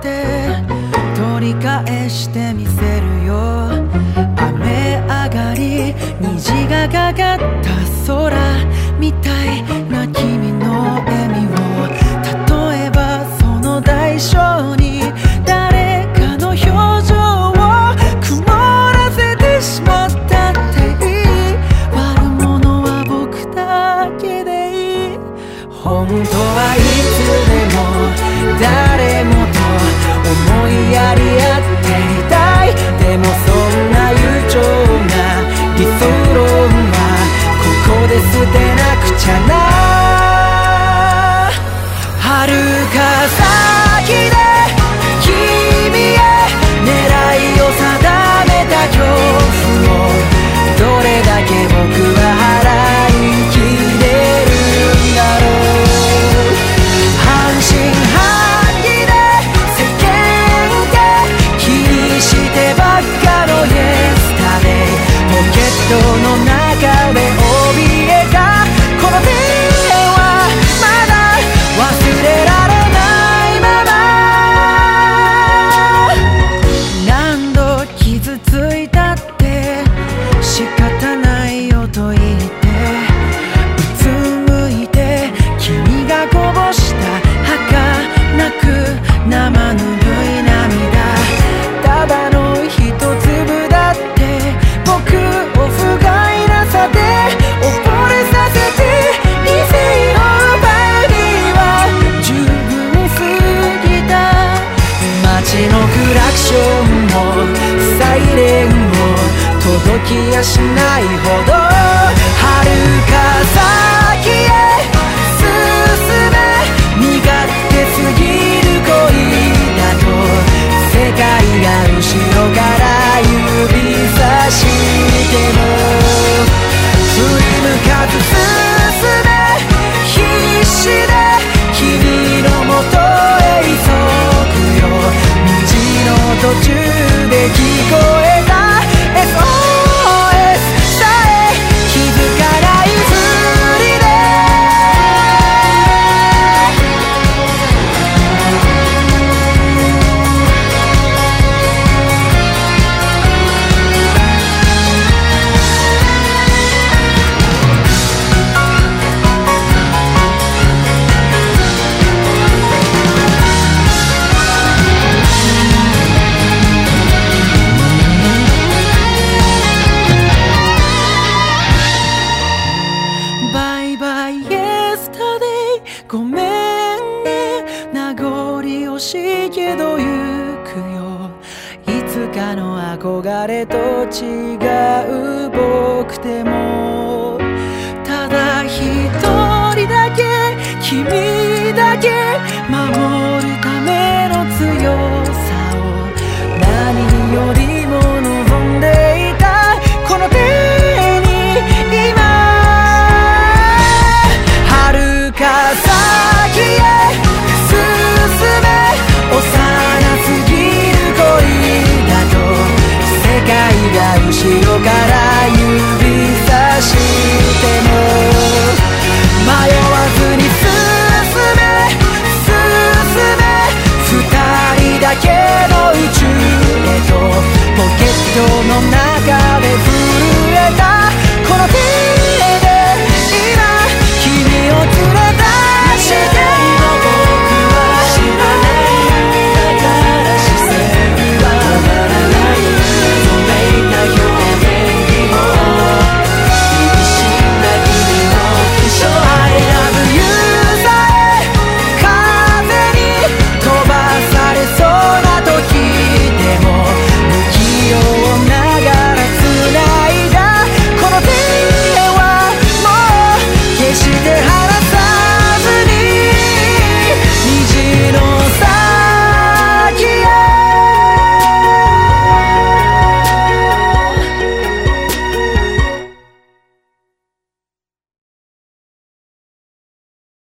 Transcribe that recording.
って取り返してみせるよ。雨上がり虹がかかった空みたい。アクションもサイレンも届きやしないほど。しいけど行くよ。いつかの憧れと違う僕でも。ただ一人だけ君だけ守る。